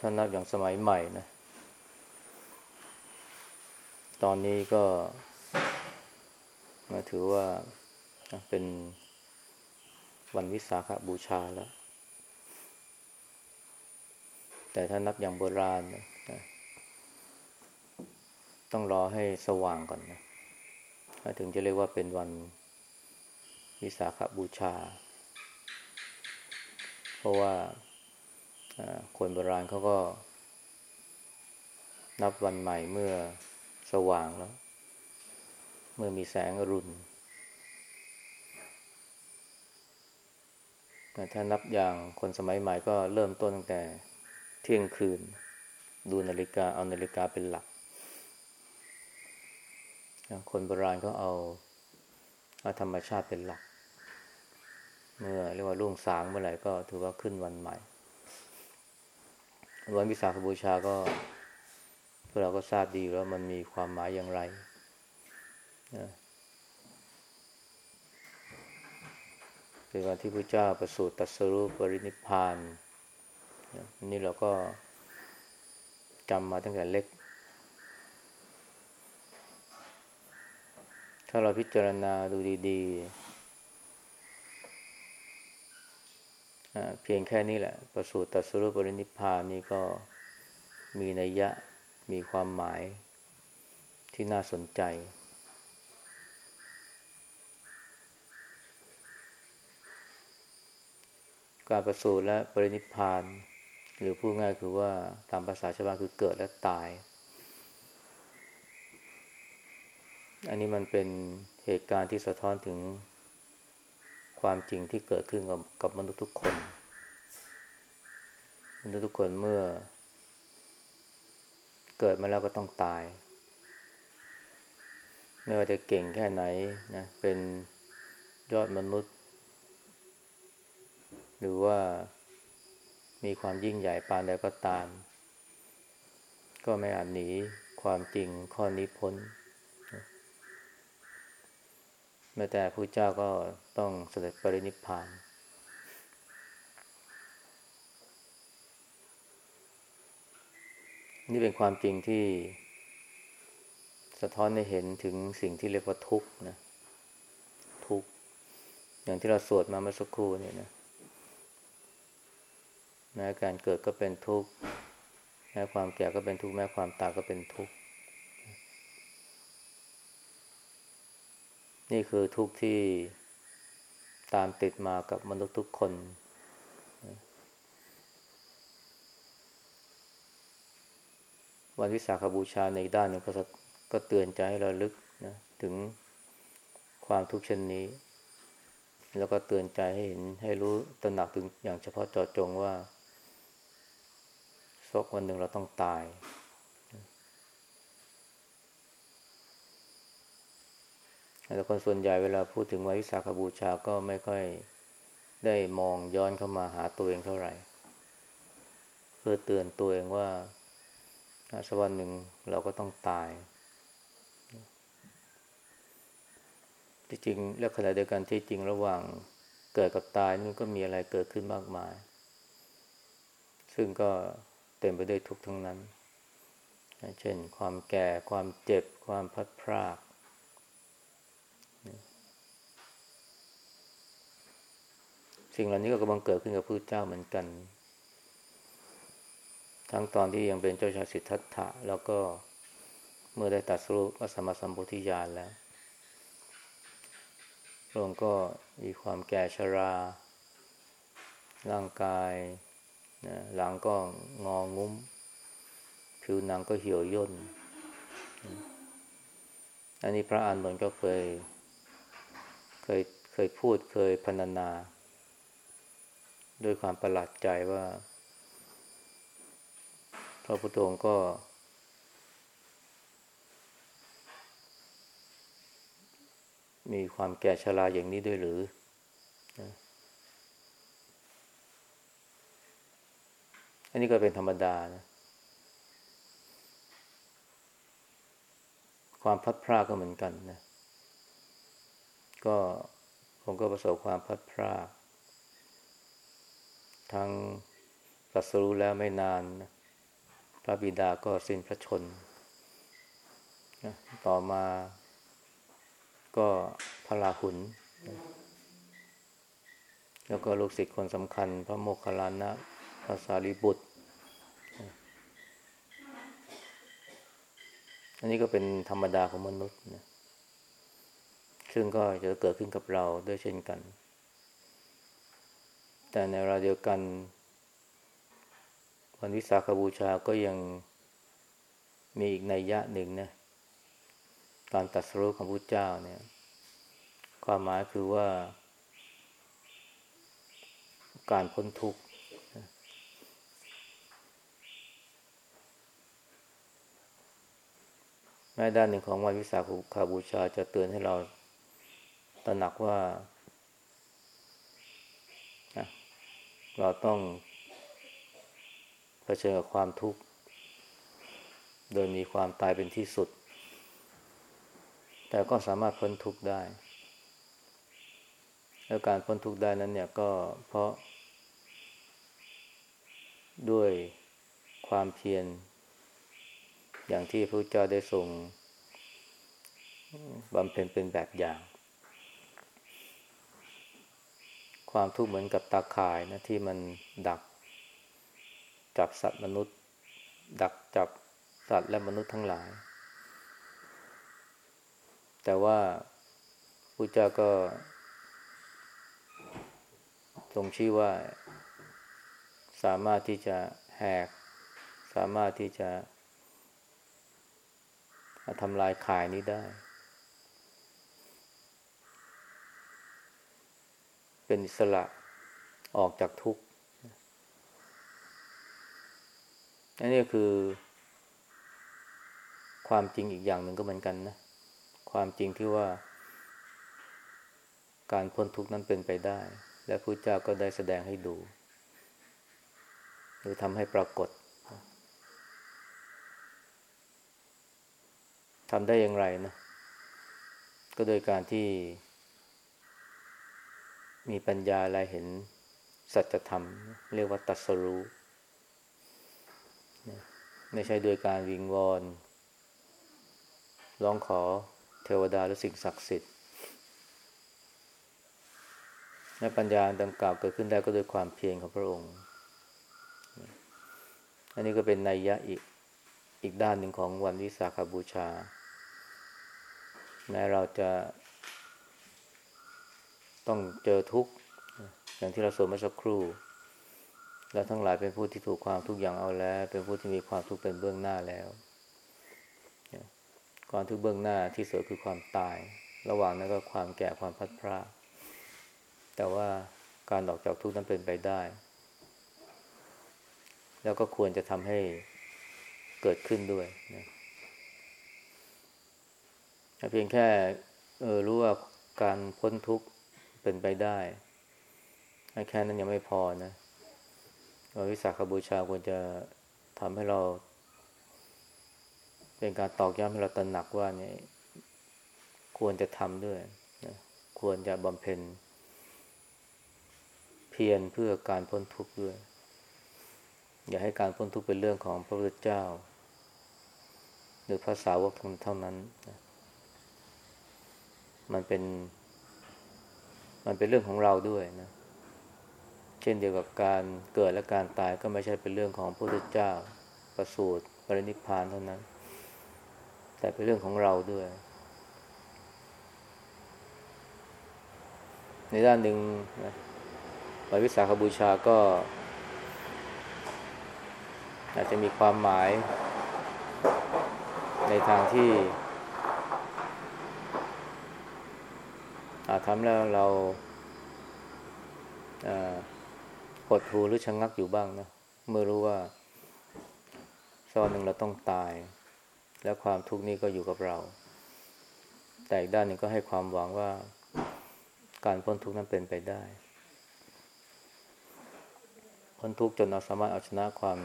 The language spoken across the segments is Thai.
ถ้านับอย่างสมัยใหม่นะ ตอนนี้ก็มาถือว่าเป็นวันวิสาขบูชาแล้ว แต่ถ้านับอย่างโบราณนะต้องรอให้สว่างก่อนนะถึงจะเรียกว่าเป็นวันวิสาขบูชา เพราะว่า คนโบราณเขาก็ นับวันใหม่เมื่อสว่างแล้ว เมื่อมีแสงอรุณแต่ถ้านับอย่างคนสมัยใหม่ก็เริ่มต้นตั้งแต่เที่ยงคืน ดูนาฬิกาเอานาฬิกาเป็นหลัก คนโบราณก็เอาเอาธรรมชาติเป็นหลัก เมื่อเรียกว่ารุ่งสางเมื่อไหร่ก็ถือว่าขึ้นวันใหม่ วันวิสาขบูชาก็พวกเราก็ทราบดีแล้วมันมีความหมายอย่างไรเป็นวันที่พระเจ้าประสูติตรัสรู้ปรินิพพานนี่เราก็จำมาตั้งแต่เล็ก ถ้าเราพิจารณาดูดี ๆ เพียงแค่นี้แหละ ประสูติตัสรู้ปรินิพพานนี่ก็มีนัยยะมีความหมายที่น่าสนใจ การประสูติและปรินิพพาน หรือพูดง่ายคือว่าตามภาษาชาวบ้านคือเกิดและตาย อันนี้มันเป็นเหตุการณ์ที่สะท้อนถึง ความจริงที่เกิดขึ้นกับกับมนุษย์ทุกคน มนุษย์ทุกคนเมื่อ เกิดมาแล้วก็ต้องตาย ไม่ว่าจะเก่งแค่ไหนนะเป็นยอดมนุษย์ หรือว่ามีความยิ่งใหญ่ปานใดก็ตาม ก็ไม่อาจหนีความจริงข้อนี้พ้น แม้แต่พระเจ้าก็ต้องเสด็จปรินิพพาน นี่เป็นความจริงที่สะท้อนให้เห็นถึงสิ่งที่เรียกว่าทุกข์นะทุกข์อย่างที่เราสวดมาเมื่อสักครู่เนี่ยนะแม้การเกิดก็เป็นทุกข์แม้ความแก่ก็เป็นทุกข์แม้ความตายก็เป็นทุกข์ นี่คือทุกข์ที่ตามติดมากับมนุษย์ทุกคน วันวิสาขบูชาในด้านหนึ่งก็ก็เตือนใจให้เราลึกนะถึงความทุกข์เช่นนี้ แล้วก็เตือนใจให้เห็นให้รู้ตระหนักถึงอย่างเฉพาะเจาะจงว่าสักวันหนึ่งเราต้องตาย แต่คนส่วนใหญ่เวลาพูดถึงวันวิสาขบูชาก็ไม่ค่อยได้มองย้อนเข้ามาหาตัวเองเท่าไหร่ เพื่อเตือนตัวเองว่าสักวันหนึ่งเราก็ต้องตายจริงๆและขณะเดียวกันที่จริงระหว่างเกิดกับตายนี่ก็มีอะไรเกิดขึ้นมากมาย ซึ่งก็เต็มไปด้วยทุกข์ทั้งนั้น เช่น ความแก่ความเจ็บ ความพัดพราก สิ่งเหล่านี้ก็กำลังเกิดขึ้นกับพระเจ้าเหมือนกัน ทั้งตอนที่ยังเป็นเจ้าชายสิทธัตถะแล้วก็เมื่อได้ตัดสู้พระสมสัมพุทธิญาณแล้วพระองค์ก็มีความแก่ชรา ร่างกายนะหลังก็งองุ้ม ผิวหนังก็เหี่ยวย่น อันนี้พระอานนท์ก็เคย เคยเคยพูดเคยพรรณนา ด้วยความประหลาดใจว่าพระพุทธองค์ก็ มีความแก่ชราอย่างนี้ด้วยหรือนะอันนี้ก็เป็นธรรมดานะ ความพัดพรากก็เหมือนกันนะ ก็ผมก็ประสบความพัดพราก ทั้งตัดสู้แล้วไม่นานนะพระบิดาก็สิ้นพระชนนะต่อมาก็พระราหุลแล้วก็ลูกศิษย์คนสำคัญ พระโมคคัลลานะพระสารีบุตร อันนี้ก็เป็นธรรมดาของมนุษย์นะซึ่งก็จะเกิดขึ้นกับเราด้วยเช่นกัน แต่ในเวลาเดียวกัน วันวิสาขบูชาก็ยังมีอีกนัยยะหนึ่งนะการตัดสรุปของพระเจ้าเนี่ย ความหมายคือว่า การพ้นทุกข์แม้ด้านหนึ่งของวันวิสาขบูชาจะเตือนให้เราตระหนักว่า เราต้องเผชิญกับความทุกข์ โดยมีความตายเป็นที่สุด แต่ก็สามารถพ้นทุกข์ได้ แล้วการพ้นทุกข์ได้นั้นเนี่ยก็เพราะ ด้วยความเพียรอย่างที่พระเจ้าได้ทรงบำเพ็ญเป็นแบบอย่าง ความทุกข์เหมือนกับตาข่ายนะที่มันดัก จับสัตว์มนุษย์ ดักจับสัตว์และมนุษย์ทั้งหลาย แต่ว่าพระเจ้าก็ทรงชี้ว่า สามารถที่จะแหก สามารถที่จะทำลายข่ายนี้ได้ เป็นอิสระออกจากทุกข์อันนี้คือ ความจริงอีกอย่างหนึ่งก็เหมือนกันนะ ความจริงที่ว่า การพ้นทุกข์นั้นเป็นไปได้ และพระเจ้าก็ได้แสดงให้ดู หรือทำให้ปรากฏทำได้อย่างไรนะ ก็โดยการที่ มีปัญญาอะไรเห็นสัจธรรม เรียกว่าตัสรู้ไม่ใช่โดยการวิงวอนร้องขอเทวดาหรือสิ่งศักดิ์สิทธิ์และปัญญาดังกล่าวเกิดขึ้นได้ก็โดยความเพียรของพระองค์ อันนี้ก็เป็นนัยยะอีกอีกด้านหนึ่งของวันวิสาขบูชา แม้เราจะ ต้องเจอทุกข์อย่างที่เราสวดเมื่อสักครู่ และทั้งหลายเป็นผู้ที่ถูกความทุกข์อย่างเอาแล้ว เป็นผู้ที่มีความทุกข์เป็นเบื้องหน้าแล้วก่อนทุกข์เบื้องหน้าที่สุดคือความตาย ระหว่างนั้นก็ความแก่ความพัดพลาแต่ว่าการออกจากทุกข์นั้นเป็นไปได้ แล้วก็ควรจะทำให้เกิดขึ้นด้วยนะเพียงแค่เออรู้ว่าการพ้นทุกข์ เป็นไปได้แค่นั้นยังไม่พอนะวิสาขบูชาควรจะทำให้เรา เป็นการตอกย้ำให้เราตระหนักว่าเนี่ยควรจะทำด้วยนะควรจะบำเพ็ญเพียรเพื่อการพ้นทุกข์ด้วย อย่าให้การพ้นทุกข์เป็นเรื่องของพระพุทธเจ้า หรือภาษาวกเท่านั้นนะมันเป็น มันเป็นเรื่องของเราด้วยนะ เช่นเดียวกับการเกิดและการตายก็ไม่ใช่เป็นเรื่องของพระพุทธเจ้าประสูติปรินิพพานเท่านั้น แต่เป็นเรื่องของเราด้วย ในด้านหนึ่งนะวันวิสาขบูชาก็ อาจจะมีความหมายในทางที่อา ทำแล้วเราหดหูหรือชะงงักอยู่บ้างนะเมื่อรู้ว่าสักหนึ่งเราต้องตาย และความทุกข์นี้ก็อยู่กับเรา แต่อีกด้านหนึ่งก็ให้ความหวังว่าการพ้นทุกข์นั้นเป็นไปได้ พ้นทุกข์จนเราสามารถเอาชนะความ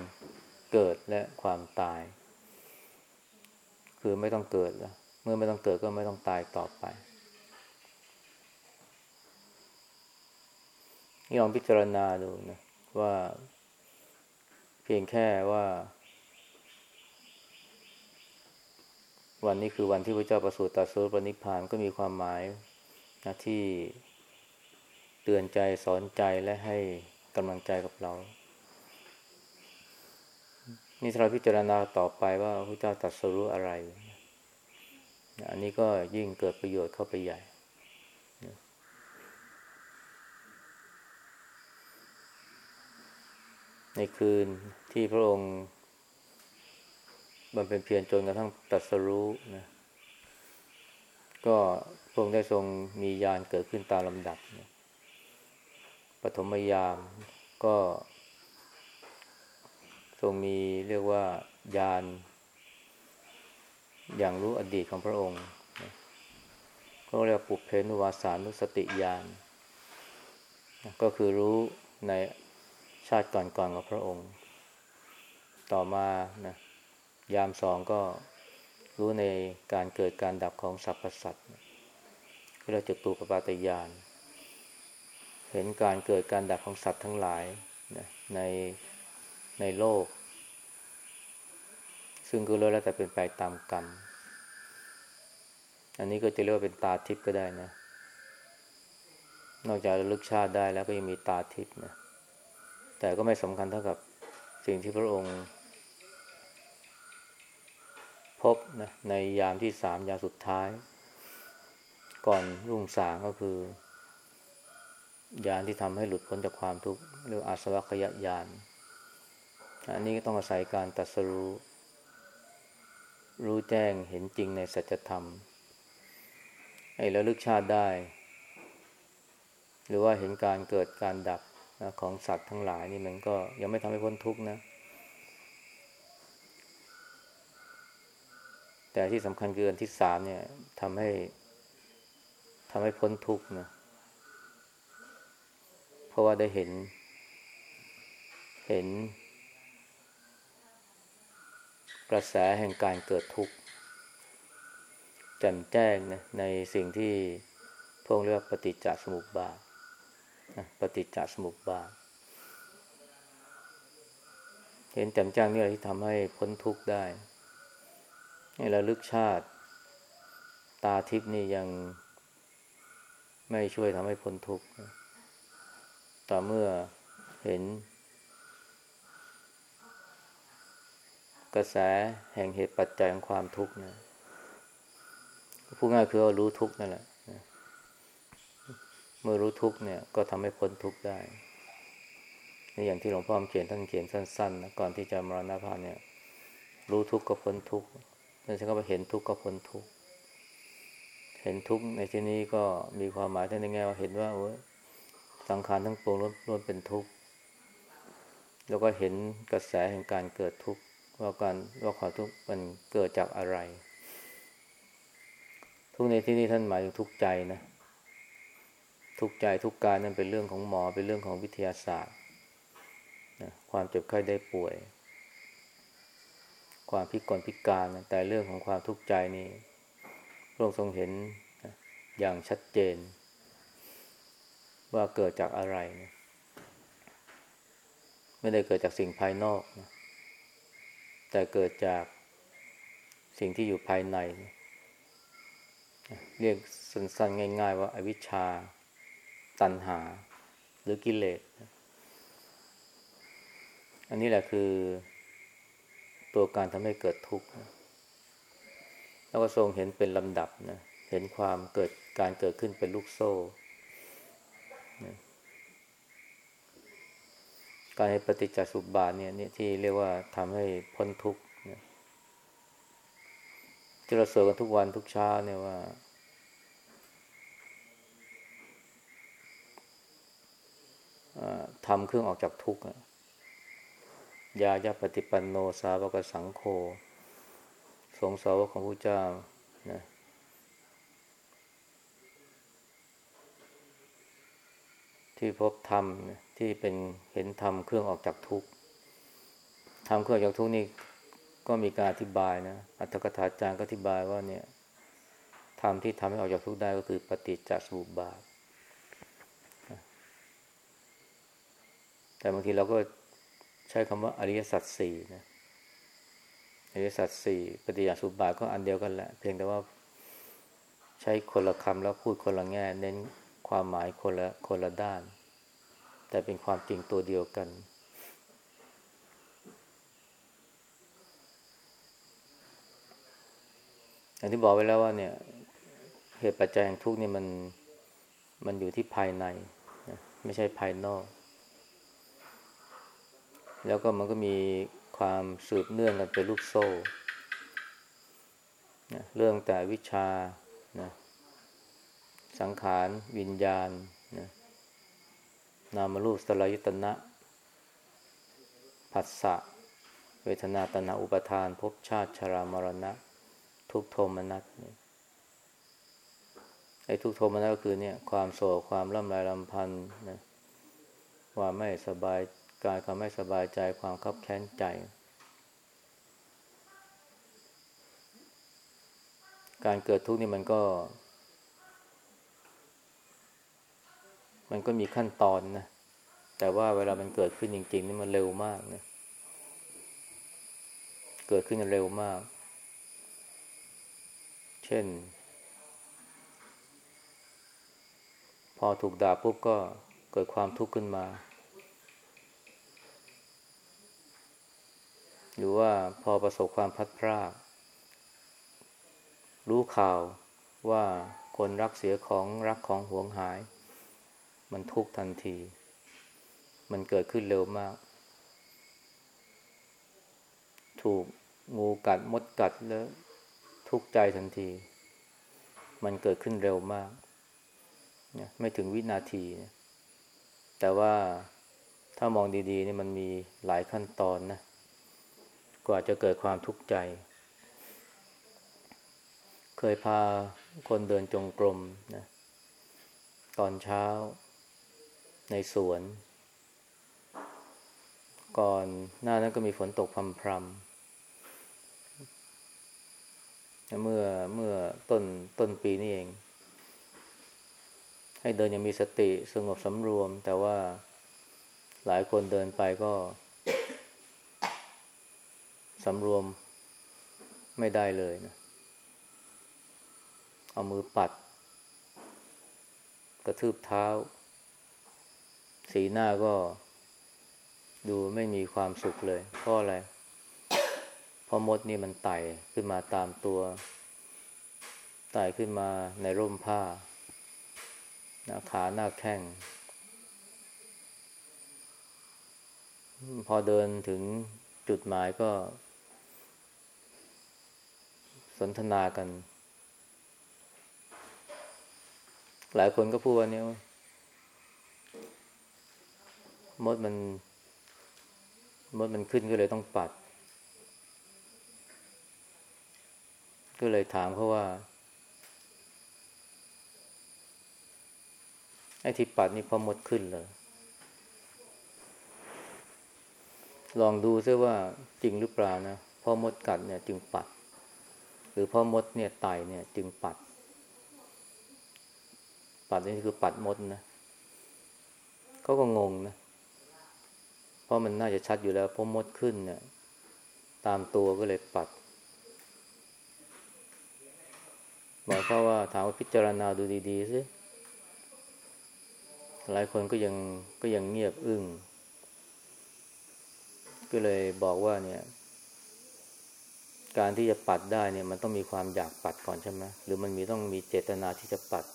เกิดและความตาย คือไม่ต้องเกิดแล้ว เมื่อไม่ต้องเกิดก็ไม่ต้องตายต่อไป นี่ลองพิจารณาดูนะว่าเพียงแค่ว่า วันนี้คือวันที่พระเจ้าประสูติตรัสรู้ปณิพานก็มีความหมายนะที่เตือนใจสอนใจและให้กำลังใจกับเรา นี่เราพิจารณาต่อไปว่าพระเจ้าตรัสรู้อะไร อันนี้ก็ยิ่งเกิดประโยชน์เข้าไปใหญ่ ในคืนที่พระองค์บำเพ็ญเพียรจนกระทั่งตรัสรู้นะก็พระองค์ได้ทรงมียานเกิดขึ้นตามลำดับนะปฐมยามก็ ทรงมีเรียกว่ายาน อย่างรู้อดีตของพระองค์ก็เรียกปุเพนุวาสานุสติยาน ก็คือรู้ใน ชาติก่อนๆกของพระองค์ ต่อมานะยามสองก็รู้ในการเกิดการดับของสรรพสัตว์เรียกจตุปปาตยาน เห็นการเกิดการดับของสัตว์ทั้งหลายในในโลก ซึ่งก็แล้วแต่เป็นไปตามกรรม อันนี้ก็จะเรียกว่าเป็นตาทิพย์ก็ได้นะ นอกจากระลึกชาติได้แล้วก็ยังมีตาทิพย์นะ แต่ก็ไม่สำคัญเท่ากับสิ่งที่พระองค์ พบนะในยามที่สามยามสุดท้าย ก่อนรุ่งสางก็คือ ยานที่ทำให้หลุดพ้นจากความทุกข์เรียกอาสวัคยญาณอันนี้ก็ต้องอาศัยการตัดสรู้ รู้แจ้งเห็นจริงในสัจธรรม ไอ้ระลึกชาติได้ หรือว่าเห็นการเกิดการดับ นะของสัตว์ทั้งหลายนี่มันก็ยังไม่ทำให้พ้นทุกข์นะ แต่ที่สำคัญคืออันที่สามเนี่ยทำให้ทำให้พ้นทุกข์นะ เพราะว่าได้เห็น เห็น กระแสแห่งการเกิดทุกข์แจ่มแจ้งนะในสิ่งที่พวกเรียกว่าปฏิจจสมุปบาท ปฏิจจสมุปบาท เห็นแจ่มแจ้งนี่แหละที่ทำให้พ้นทุกข์ได้ให้ระลึกชาติ ตาทิพนี่ยังไม่ช่วยทำให้พ้นทุกข์ต่อเมื่อเห็น กระแสแห่งเหตุปัจจัยของความทุกข์นะ พูดง่ายคือรู้ทุกข์นั่นแหละ เมื่อรู้ทุกข์เนี่ยก็ทำให้พ้นทุกข์ได้ในอย่างที่หลวงพ่อเขียนท่านเขียนสั้นๆนะก่อนที่จะมรณภาพเนี่ย รู้ทุกข์ก็พ้นทุกข์แล้วฉันก็ไปเห็นทุกข์ก็พ้นทุกข์เห็นทุกข์ในที่นี้ก็มีความหมายท่านในแง่ว่าเห็นว่าเออสังขารทั้งปวงล้วนเป็นทุกข์แล้วก็เห็นกระแสแห่งการเกิดทุกข์ว่าการว่าความทุกข์มันเกิดจากอะไร ทุกในที่นี้ท่านหมายถึงทุกใจนะ ทุกใจทุกกายนั่นเป็นเรื่องของหมอเป็นเรื่องของวิทยาศาสตร์นะความเจ็บไข้ได้ป่วย ความพิกลพิการนะแต่เรื่องของความทุกข์ใจนี่พระองค์ทรงเห็นอย่างชัดเจน ว่าเกิดจากอะไรนะไม่ได้เกิดจากสิ่งภายนอกนะแต่เกิดจากสิ่งที่อยู่ภายใน เรียกสั้นๆง่าย ๆ ว่าอาวิชชา ตัณหา หรือกิเลส อันนี้แหละคือ ตัวการทำให้เกิดทุกข์ แล้วก็ทรงเห็นเป็นลำดับนะ เห็นความเกิดการเกิดขึ้นเป็นลูกโซ่ การให้ปฏิจจสุบาทเนี่ยเนี่ยที่เรียกว่าทำให้พ้นทุกข์ที่เราสวดกันทุกวันทุกเช้าเนี่ยว่า ทำเครื่องออกจากทุกข์ยายาปฏิปันโนสาวกสังโฆสงสาวกของพระเจ้านะที่พบธรรมที่เป็นเห็นธรรมเครื่องออกจากทุกข์ธรรมเครื่องออกจากทุกข์นี่ก็มีการอธิบายนะอัตถกถาจารย์ก็อธิบายว่าเนี่ยธรรมที่ทำให้ออกจากทุกข์ได้ก็คือปฏิจจสมุปบาท แต่บางทีเราก็ใช้คำว่าอริยสัจสี่นะอริยสัจสี่ปฏิจจสุบาทก็อันเดียวกันแหละ เพียงแต่ว่า ใช้คนละคำแล้วพูดคนละแง่ เน้นความหมายคนละคนละด้าน แต่เป็นความจริงตัวเดียวกันอย่างที่บอกไว้แล้วว่าเนี่ย เหตุปัจจัยแห่งทุกข์นี่มันมันอยู่ที่ภายใน ไม่ใช่ภายนอก แล้วก็มันก็มีความสืบเนื่องกันเป็นลูกโซ่นะเรื่องแต่วิชานะสังขารวิญญาณนะนามรูปสลายตนะผัสสะเวทนาตนาอุปทานภพชาติชรามรณะ ทุกโทมนัสเนี่ยไอ้ทุกโทมนัสก็คือเนี่ย ความโศกความล่ำไรลำพันธ์นะความไม่สบาย กายความไม่สบายใจความคับแค้นใจ การเกิดทุกข์นี่มันก็ มันก็มีขั้นตอนนะ แต่ว่าเวลามันเกิดขึ้นจริง ๆ นี่มันเร็วมากนะเกิดขึ้นเร็วมาก เช่น พอถูกด่าปุ๊บก็เกิดความทุกข์ขึ้นมา หรือว่าพอประสบความพัดพราก รู้ข่าวว่าคนรักเสียของรักของหวงหาย มันทุกข์ทันที มันเกิดขึ้นเร็วมาก ถูกงูกัดมดกัดแล้ว ทุกข์ใจทันที มันเกิดขึ้นเร็วมากไม่ถึงวินาที แต่ว่าถ้ามองดีๆนี่มันมีหลายขั้นตอนนะ กว่าจะเกิดความทุกข์ใจ เคยพาคนเดินจงกรมนะตอนเช้าในสวน ก่อนหน้านั้นก็มีฝนตกพรำพรำเมื่อเมื่อต้นต้นปีนี่เอง ให้เดินยังมีสติสงบสำรวม แต่ว่าหลายคนเดินไปก็ สำรวมไม่ได้เลยนะ เอามือปัด กระทืบเท้า สีหน้าก็ดูไม่มีความสุขเลยเพราะอะไรเพราะมดนี่มันไต่ขึ้นมาตามตัวไต่ขึ้นมาในร่มผ้าขาหน้าแข้งพอเดินถึงจุดหมายก็ สนทนากัน หลายคนก็พูดว่าเนี่ยมดมันมดมันขึ้นก็เลยต้องปัด ก็เลยถามเขาว่าไอ้ที่ปัดนี่พอมดขึ้นเลยลองดูซิว่าจริงหรือเปล่านะพอมดกัดเนี่ยจึงปัด รือพ่อมดเนี่ยไตเนี่ย จึงปัด ปัดนี่คือปัดมดนะเขาก็งงนะ เพราะมันน่าจะชัดอยู่แล้วพ่อมดขึ้นเนี่ย ตามตัวก็เลยปัดบอกเขาว่าถามว่าพิจารณาดูดีๆสิหลายคนก็ยังก็ยังเงียบอึ้งก็เลยบอกว่าเนี่ย การที่จะปัดได้เนี่ยมันต้องมีความอยากปัดก่อนใช่ไหมหรือมันมีต้องมีเจตนาที่จะปัด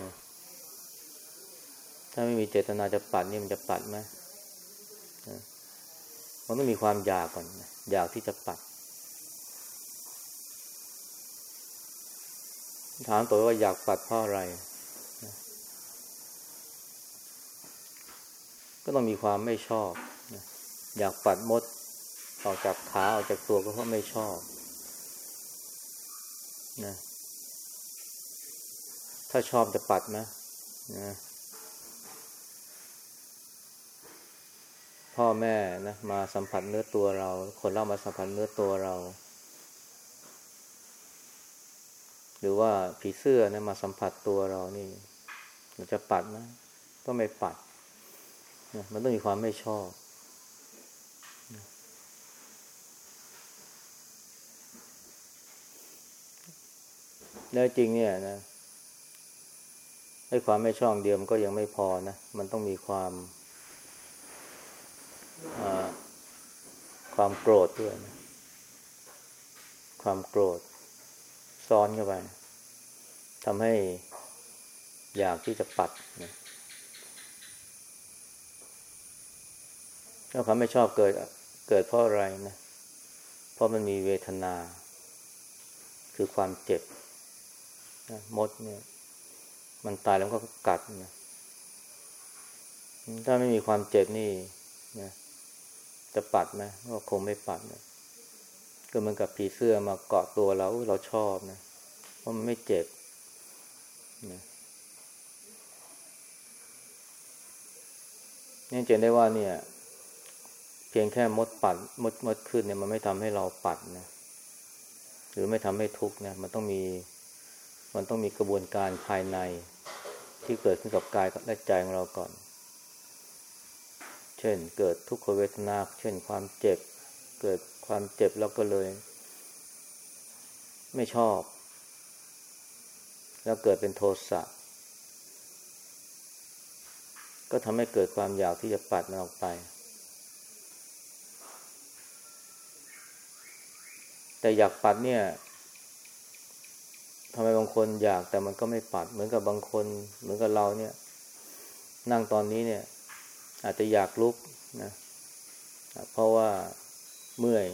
นะถ้าไม่มีเจตนาจะปัดนี่มันจะปัดไหมมันต้องมีความอยากก่อนนะอยากที่จะปัด ถามตัวว่าอยากปัดเพราะอะไรนะก็ต้องมีความไม่ชอบนะอยากปัดมด ออกจากขาออกจากตัวก็เพราะไม่ชอบนะถ้าชอบจะปัดไหมนะพ่อแม่นะมาสัมผัสเนื้อตัวเรา คนเล่ามาสัมผัสเนื้อตัวเรา หรือว่าผีเสื้อนะมาสัมผัสตัวเรานี่มันจะปัดนะ ก็ไม่ปัดนะมันต้องมีความไม่ชอบ แล้วจริงเนี่ยนะให้ความไม่ช่อบเดียวมันก็ยังไม่พอนะ มันต้องมีความความโกรธด้วยนะความโกรธ ซ้อนเข้าไปทำให้อยากที่จะปัดนะแล้วความไม่ชอบเกิดเกิดเพราะอะไรนะ เพราะมันมีเวทนา คือความเจ็บ นะมดเนี่ย มันตายแล้วก็กัดนะถ้าไม่มีความเจ็บนี่นะจะปัดไหมก็คงไม่ปัดนะก็เหมือนกับผีเสื้อมาเกาะตัวเราเราชอบนะเพราะมันไม่เจ็บนะนี่เจนได้ว่าเนี่ย เพียงแค่มดปัดมดมดขึ้นเนี่ยมันไม่ทำให้เราปัดนะหรือไม่ทำให้ทุกข์นะมันต้องมี มันต้องมีกระบวนการภายในที่เกิดขึ้นกับกายและใจของเราก่อน เช่น เกิดทุกขเวทนา เช่น ความเจ็บ เกิดความเจ็บแล้วก็เลย ไม่ชอบ แล้วเกิดเป็นโทสะ ก็ทำให้เกิดความอยากที่จะปัดมันออกไป แต่อยากปัดเนี่ย ทำไมบางคนอยากแต่มันก็ไม่ปัด เหมือนกับบางคน เหมือนกับเราเนี่ย นั่งตอนนี้เนี่ย อาจจะอยากลุกนะ เพราะว่าเมื่อย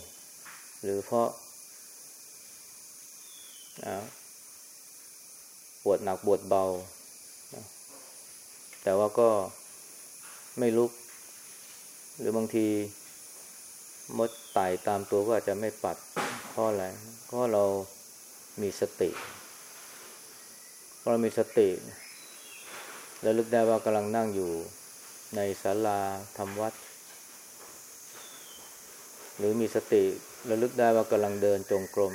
หรือเพราะปวดหนักปวดเบา แต่ว่าก็ไม่ลุก หรือบางทีมดไต่ตามตัวก็อาจจะไม่ปัดเพราะอะไรเพราะเรามีสติ เพรามีสติแล้วลึกได้ว่ากำลังนั่งอยู่ในศาลาทำวัด หรือมีสติแล้วลึกได้ว่ากำลังเดินจงกรม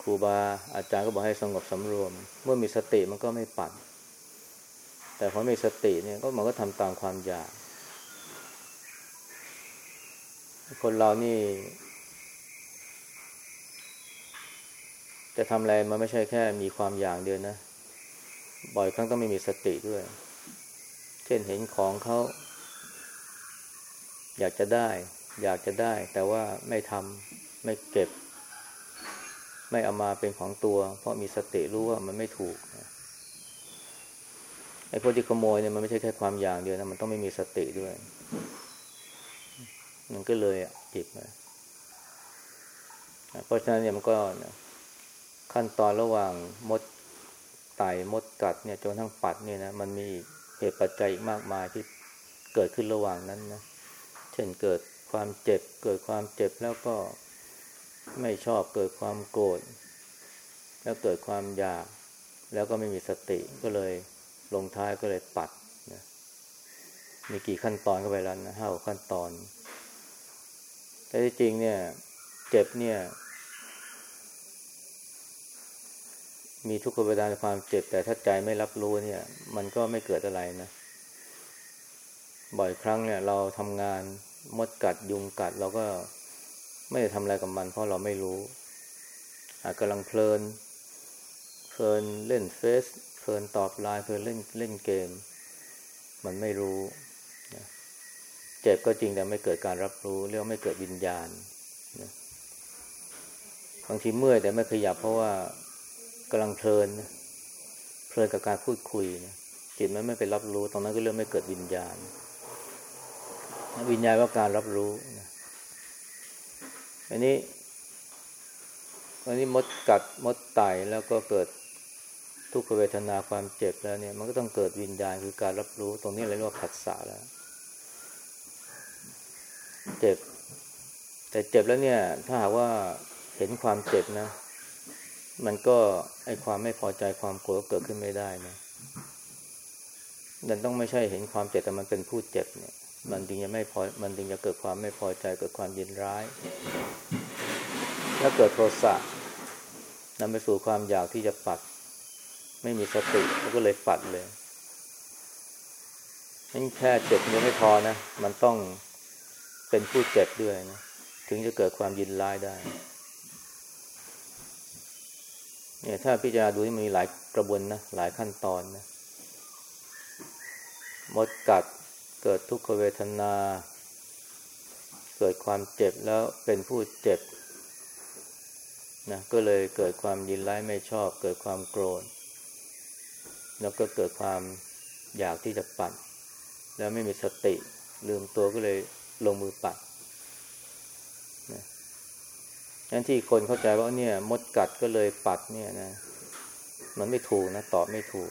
ครูบาอาจารย์ก็บอกให้สงบสำรวม เมื่อมีสติมันก็ไม่ปัดแต่พอมีสติเนี่ยก็มันก็ทำตามความอยาก คนเรานี่ จะทำอะไรมันไม่ใช่แค่มีความอยากเดียวนะ บ่อยครั้งต้องไม่มีสติด้วย เช่นเห็นของเขา อยากจะได้ อยากจะได้ แต่ว่าไม่ทำไม่เก็บ ไม่เอามาเป็นของตัว เพราะมีสติรู้ว่ามันไม่ถูกไอ้พวกที่ขโมยเนี่ยมันไม่ใช่แค่ความอย่างเดียวนะมันต้องไม่มีสติด้วย มันก็เลยจิบมาเพราะฉะนั้นเนี่ยมันก็ ขั้นตอนระหว่างมดไต่มดกัดเนี่ยจนทั้งปัดเนี่ยนะมันมีเหตุปัจจัยมากมายที่เกิดขึ้นระหว่างนั้นนะเช่นเกิดความเจ็บ เกิดความเจ็บแล้วก็ไม่ชอบเกิดความโกรธแล้วเกิดความอยาก แล้วก็ไม่มีสติก็เลยลงท้ายก็เลยปัดนะมีกี่ขั้นตอนก็ไปแล้วนะห้าขั้นตอนแต่ที่จริงเนี่ย เจ็บเนี่ย มีทุกขเวทนาความเจ็บ แต่ถ้าใจไม่รับรู้เนี่ย มันก็ไม่เกิดอะไรนะ บ่อยครั้งเนี่ย เราทำงานมดกัดยุงกัด เราก็ไม่ได้ทำอะไรกับมัน เพราะเราไม่รู้อาจกำลังเพลิน เพลินเล่นเฟซเพลินตอบไลน์เพลินเล่นเล่นเกม มันไม่รู้เจ็บก็จริงแต่ไม่เกิดการรับรู้เรียกไม่เกิดวิญญาณนะบางทีเมื่อยแต่ไม่ขยับเพราะว่า กำลังเพลินเพลินกับการพูดคุยนะจิตมันไม่ไปรับรู้ ตรงนั้นก็เรื่องไม่เกิดวิญญาณ วิญญาณว่าการรับรู้นะอันนี้อันนี้มดกัดมดไต่แล้วก็เกิดทุกขเวทนาความเจ็บแล้วเนี่ย มันก็ต้องเกิดวิญญาณคือการรับรู้ ตรงนี้เรียกว่าผัสสะแล้ว เจ็บ แต่เจ็บแล้วเนี่ย ถ้าหากว่าเห็นความเจ็บนะ มันก็ไอความไม่พอใจความโกรธเกิดขึ้นไม่ได้นะมันต้องไม่ใช่เห็นความเจ็บแต่มันเป็นผู้เจ็บเนี่ย มันจึงจะไม่พอ มันจึงจะเกิดความไม่พอใจเกิดความยินร้ายแล้วเกิดโทสะนำไปสู่ความอยากที่จะปัด ไม่มีสติแล้วก็เลยปัดเลยนั่นแค่เจ็บยังไม่พอนะ มันต้องเป็นผู้เจ็บด้วยนะ ถึงจะเกิดความยินร้ายได้ เนี่ยถ้าพิจารณาดูนี่มันมีหลายกระบวนนะหลายขั้นตอนนะมดกัดเกิดทุกขเวทนา เกิดความเจ็บแล้วเป็นผู้เจ็บนะก็เลยเกิดความยินร้ายไม่ชอบ เกิดความโกรธ แล้วก็เกิดความอยากที่จะปัดแล้วไม่มีสติ ลืมตัวก็เลยลงมือปัดนะ นั่นที่คนเข้าใจว่าเนี่ยมดกัดก็เลยปัดเนี่ยนะ มันไม่ถูกนะตอบไม่ถูก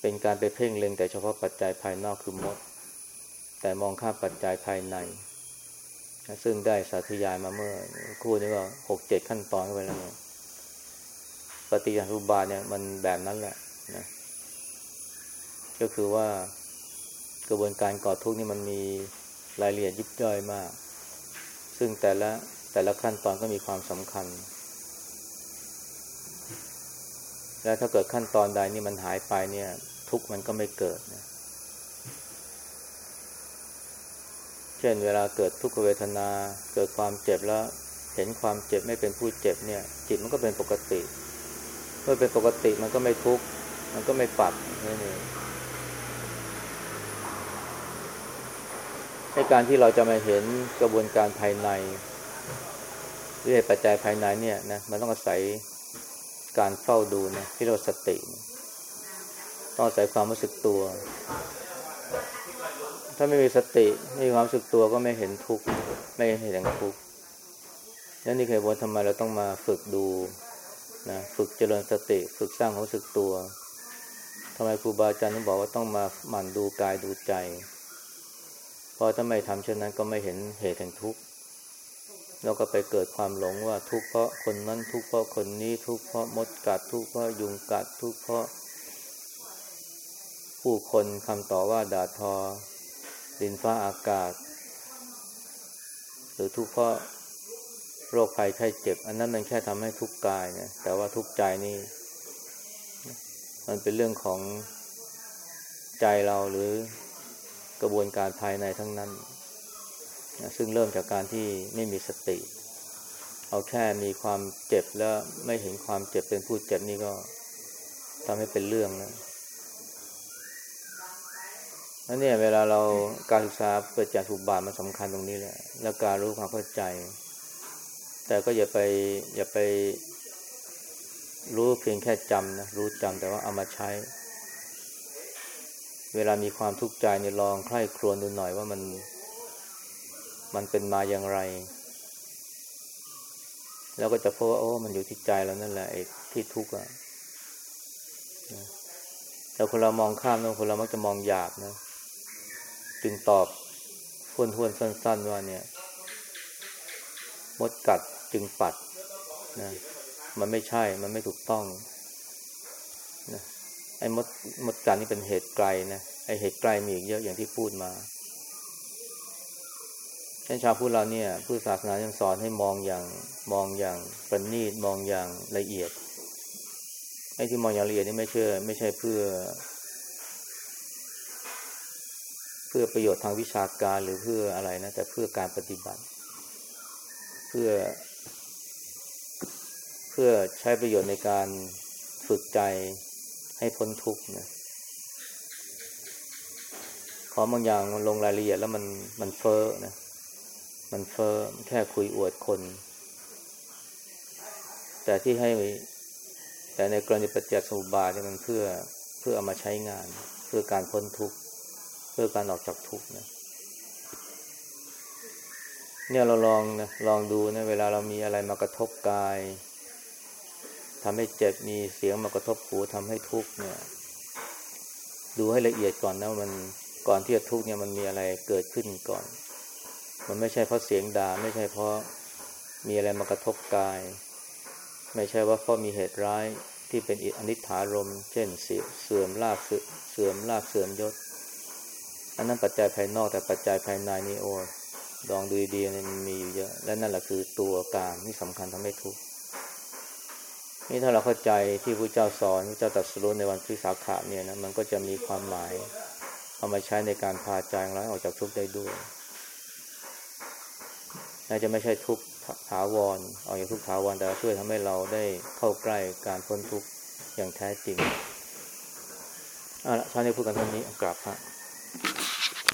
เป็นการไปเพ่งเล็งแต่เฉพาะปัจจัยภายนอกคือมด แต่มองข้ามปัจจัยภายใน ซึ่งได้สาธยายมาเมื่อคู่นี้ก็หกเจ็ดขั้นตอนไปแล้วเนี่ยปฏิจจสุบาทเนี่ยมันแบบนั้นแหละนะก็คือว่ากระบวนการก่อทุกข์นี่มันมีรายละเอียดยิบย่อยมาก ซึ่งแต่ละแต่ละขั้นตอนก็มีความสำคัญ และถ้าเกิดขั้นตอนใดนี่มันหายไปเนี่ย ทุกมันก็ไม่เกิดนะช่นเวลาเกิดทุกขเวทนา เกิดความเจ็บแล้ว เห็นความเจ็บไม่เป็นผู้เจ็บเนี่ย จิตมันก็เป็นปกติ เมื่อเป็นปกติมันก็ไม่ทุกข์มันก็ไม่ปัดนั่นเอง ในการที่เราจะมาเห็นกระบวนการภายในหรือเหตุปัจจัยภายในเนี่ยนะมันต้องอาศัยการเฝ้าดูนะที่เราสติต้องอาศัยความรู้สึกตัว ถ้าไม่มีสติไม่มีความรู้สึกตัวก็ไม่เห็นทุกข์ไม่เห็นแห่งทุกข์นั่นนี่คือว่าทำไมเราต้องมาฝึกดูนะฝึกเจริญสติ ฝึกสร้างความรู้สึกตัวทำไมครูบาอาจารย์ถึงบอกว่าต้องมาหมั่นดูกายดูใจ เพราะถ้าไม่ทำเช่นนั้นก็ไม่เห็นเหตุแห่งทุกข์แล้วก็ไปเกิดความหลงว่าทุกข์เพราะคนนั้นทุกข์เพราะคนนี้ทุกข์เพราะมดกัดทุกข์เพราะยุงกัดทุกข์เพราะ ผู้คนคำต่อว่าด่าทอดินฟ้าอากาศ หรือทุกข์เพราะโรคภัยไข้เจ็บ อันนั้นมันแค่ทำให้ทุกข์กายนะแต่ว่าทุกข์ใจนี่ มันเป็นเรื่องของใจเราหรือ กระบวนการภายในทั้งนั้นนะซึ่งเริ่มจากการที่ไม่มีสติ เอาแค่มีความเจ็บแล้วไม่เห็นความเจ็บเป็นผู้เจ็บนี่ก็ทำให้เป็นเรื่องนะนั่นเนี่ยเวลาเราการศึกษาเปิดจากสุบาทมันสำคัญตรงนี้แหละ แล้วการรู้ความเข้าใจ แต่ก็อย่าไปอย่าไปรู้เพียงแค่จำนะ รู้จำแต่ว่าเอามาใช้ เวลามีความทุกข์ใจเนี่ยลองใคร่ครวญดูหน่อยว่ามัน มันเป็นมาอย่างไร แล้วก็จะพบว่าโอ้ มันอยู่ที่ใจแล้วนั่นแหละไอ้ที่ทุกข์อะแต่คนเรามองข้ามนะคนเรามักจะมองหยาบนะ จึงตอบทวนทวนสั้น ๆ ว่าเนี่ย มดกัดจึงปัดนะมันไม่ใช่ มันไม่ถูกต้องนะ อ้มดมดกัดนี่เป็นเหตุไกลนะไอ้เหตุไกลมีอีกเยอะอย่างที่พูดมาเช่นชาวพุทธเราเนี่ยผู้ศาสนายังสอนให้มองอย่างมองอย่างประณีตมองอย่างละเอียดไอ้ที่มองอย่างละเอียดนี่ไม่เชื่อ ไม่ใช่เพื่อ เพื่อประโยชน์ทางวิชาการหรือเพื่ออะไรนะแต่เพื่อการปฏิบัติ เพื่อ เพื่อใช้ประโยชน์ในการฝึกใจ ให้พ้นทุกข์นะขอบางอย่างมันลงรายละเอียดแล้วมันมันเฟ้อนะ มันเฟ้อแค่คุยอวดคน แต่ที่ให้ แต่ในกรณีปฏิจจสมุปบาทเนี่ยมันเพื่อเพื่อเอามาใช้งาน เพื่อการพ้นทุกข์เพื่อการออกจากทุกข์นะเนี่ยเราลองนะลองดูนะเวลาเรามีอะไรมากระทบกาย ทำให้เจ็บมีเสียงมากระทบหูทำให้ทุกข์เนี่ย ดูให้ละเอียดก่อนนะมันก่อนที่จะทุกข์เนี่ยมันมีอะไรเกิดขึ้นก่อน มันไม่ใช่เพราะเสียงด่าไม่ใช่เพราะมีอะไรมากระทบกาย ไม่ใช่ว่าเพราะมีเหตุร้ายที่เป็นอนิถารมเช่นเสื่อมลาบเสื่อมลาบเสื่อมยศ อันนั้นปัจจัยภายนอกแต่ปัจจัยภายในนี่โอ้ลองดูดีๆมันมีอยู่เยอะ และนั่นแหละคือตัวการที่สำคัญทำให้ทุกข์ นี่ถ้าเราเข้าใจที่พระเจ้าสอนพระเจ้าตรัสรู้ในวันพิสาขะเนี่ยนะมันก็จะมีความหมาย เอามาใช้ในการพาใจของเราออกจากทุกข์ได้ด้วยน่าจะไม่ใช่ทุกข์ถาวรออกจากทุกข์ถาวรแต่ช่วยทำให้เราได้เข้าใกล้การพ้นทุกข์อย่างแท้จริงเอาละชาตินี้พูดกันเท่านี้กลับฮะ